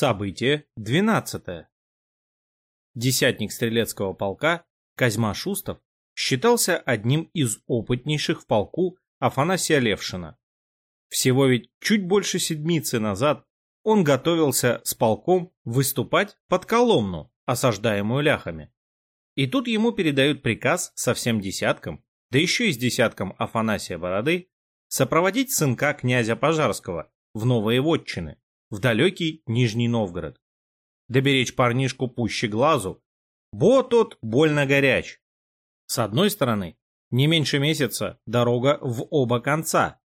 Событие 12. Десятник стрелецкого полка Козьма Шустов считался одним из опытнейших в полку Афанасия Левшина. Всего ведь чуть больше седмицы назад он готовился с полком выступать под Коломну, осаждаемую ляхами. И тут ему передают приказ со всем десятком, да еще и с десятком Афанасия Бороды, сопроводить сынка князя Пожарского в новые вотчины в далекий Нижний Новгород. Доберечь парнишку пуще глазу, бо тот больно горяч. С одной стороны, не меньше месяца дорога в оба конца.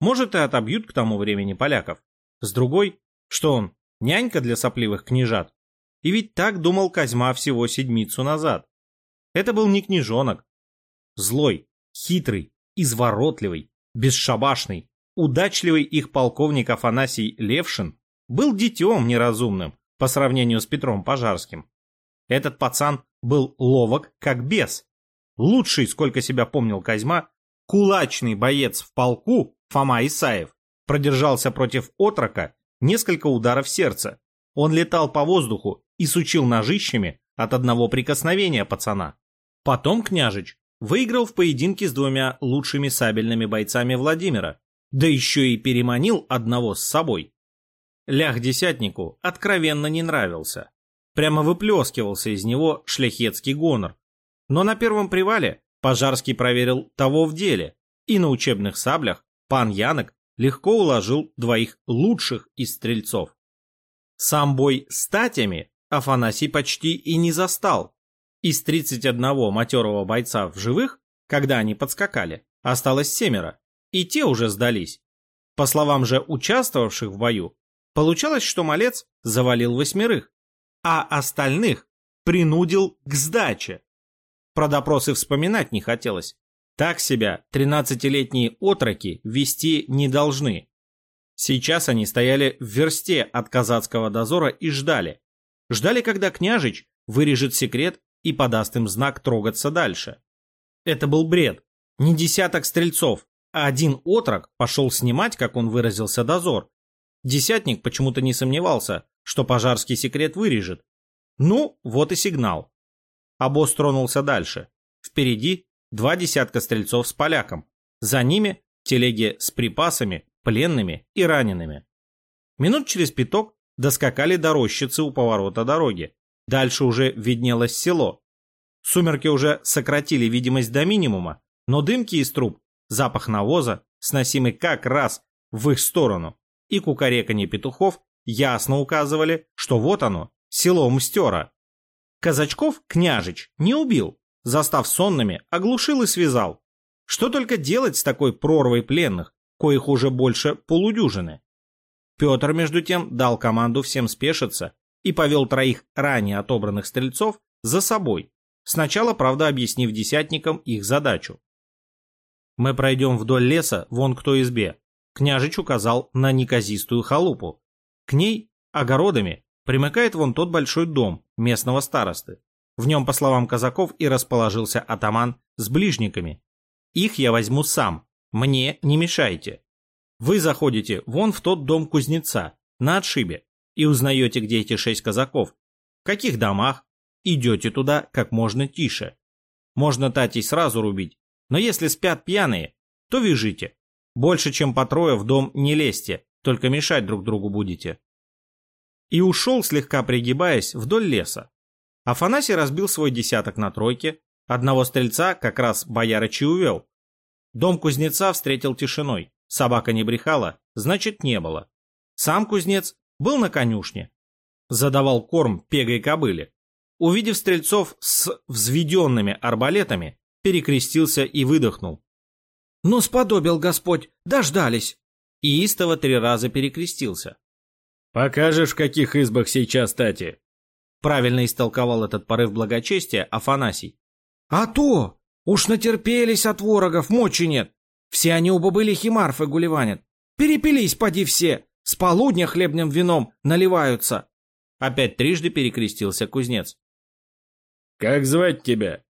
Может и отобьют к тому времени поляков. С другой, что он, нянька для сопливых княжат. И ведь так думал Козьма всего седмицу назад. Это был не княжонок. Злой, хитрый, изворотливый, бесшабашный, удачливый их полковник Афанасий Левшин был детем неразумным по сравнению с Петром Пожарским. Этот пацан был ловок, как бес. Лучший, сколько себя помнил Козьма, кулачный боец в полку Фома Исаев продержался против отрока несколько ударов сердца. Он летал по воздуху и сучил ножищами от одного прикосновения пацана. Потом княжич выиграл в поединке с двумя лучшими сабельными бойцами Владимира, да еще и переманил одного с собой. Лях-десятнику откровенно не нравился. Прямо выплескивался из него шляхетский гонор. Но на первом привале Пожарский проверил того в деле, и на учебных саблях пан Янок легко уложил двоих лучших из стрельцов. Сам бой с татями Афанасий почти и не застал. Из 31 матерого бойца в живых, когда они подскакали, осталось семеро, и те уже сдались. По словам же участвовавших в бою, Получалось, что малец завалил восьмерых, а остальных принудил к сдаче. Про допросы вспоминать не хотелось. Так себя тринадцатилетние отроки вести не должны. Сейчас они стояли в версте от казацкого дозора и ждали. Ждали, когда княжич вырежет секрет и подаст им знак трогаться дальше. Это был бред. Не десяток стрельцов, а один отрок пошел снимать, как он выразился, дозор, Десятник почему-то не сомневался, что пожарский секрет вырежет. Ну, вот и сигнал. Босс тронулся дальше. Впереди два десятка стрельцов с поляком. За ними телеги с припасами, пленными и ранеными. Минут через пяток доскакали до рощицы у поворота дороги. Дальше уже виднелось село. Сумерки уже сократили видимость до минимума, но дымки из труб, запах навоза, сносимый как раз в их сторону, и кукареканье петухов ясно указывали, что вот оно, село Мстера. Казачков княжич не убил, застав сонными, оглушил и связал. Что только делать с такой прорвой пленных, коих уже больше полудюжины? Петр, между тем, дал команду всем спешиться и повел троих ранее отобранных стрельцов за собой, сначала, правда, объяснив десятникам их задачу. Мы пройдем вдоль леса, вон к той избе, Княжич указал на неказистую халупу. К ней, огородами, примыкает вон тот большой дом местного старосты. В нем, по словам казаков, и расположился атаман с ближниками. Их я возьму сам, мне не мешайте. Вы заходите вон в тот дом кузнеца, на отшибе, и узнаете, где эти шесть казаков, в каких домах, идете туда как можно тише. Можно татей сразу рубить, но если спят пьяные, то вяжите. Больше, чем по трое в дом не лезьте, только мешать друг другу будете. И ушел, слегка пригибаясь, вдоль леса. Афанасий разбил свой десяток на тройке, одного стрельца как раз Боярыч увел. Дом кузнеца встретил тишиной, собака не брехала, значит не было. Сам кузнец был на конюшне, задавал корм пегой кобыле. Увидев стрельцов с взведенными арбалетами, перекрестился и выдохнул. «Ну, сподобил Господь, дождались!» И истово три раза перекрестился. «Покажешь, в каких избах сейчас тати?» Правильно истолковал этот порыв благочестия Афанасий. «А то! Уж натерпелись от ворогов, мочи нет! Все они у бабыли химарфы гулеванят! Перепились, поди все! С полудня хлебным вином наливаются!» Опять трижды перекрестился кузнец. «Как звать тебя?»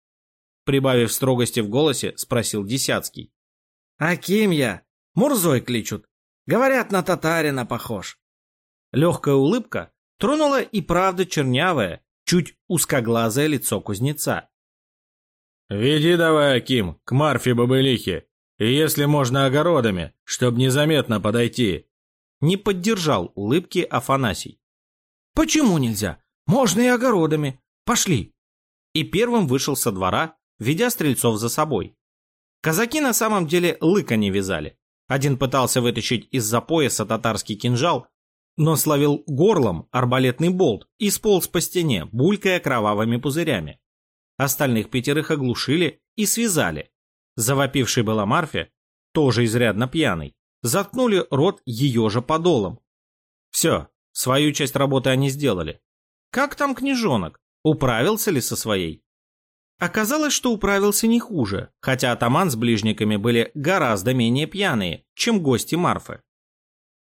Прибавив строгости в голосе, спросил Десяцкий. А кем я? Мурзой кличут. Говорят, на татарина похож. Легкая улыбка Тронуло и правда чернявое, чуть узкоглазое лицо кузнеца. «Веди давай, Аким, к Марфе Бабылихе, и если можно огородами, чтоб незаметно подойти». Не поддержал улыбки Афанасий. «Почему нельзя? Можно и огородами. Пошли!» И первым вышел со двора, ведя стрельцов за собой. Казаки на самом деле лыка не вязали. Один пытался вытащить из-за пояса татарский кинжал, но словил горлом арбалетный болт и сполз по стене, булькая кровавыми пузырями. Остальных пятерых оглушили и связали. Завопивший была Марфе, тоже изрядно пьяный, заткнули рот ее же подолом. Все, свою часть работы они сделали. Как там княжонок? Управился ли со своей? Оказалось, что управился не хуже, хотя атаман с ближниками были гораздо менее пьяные, чем гости Марфы.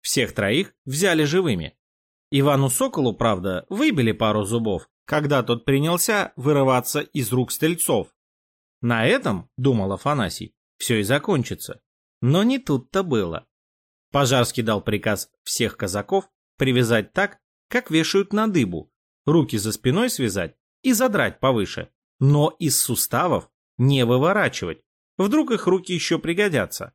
Всех троих взяли живыми. Ивану Соколу, правда, выбили пару зубов, когда тот принялся вырываться из рук стрельцов. На этом, думал Афанасий, все и закончится. Но не тут-то было. Пожарский дал приказ всех казаков привязать так, как вешают на дыбу, руки за спиной связать и задрать повыше, но из суставов не выворачивать, вдруг их руки еще пригодятся.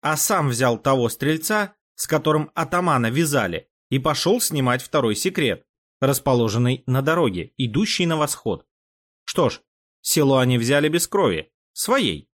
А сам взял того стрельца, с которым атамана вязали, и пошел снимать второй секрет, расположенный на дороге, идущей на восход. Что ж, село они взяли без крови, своей.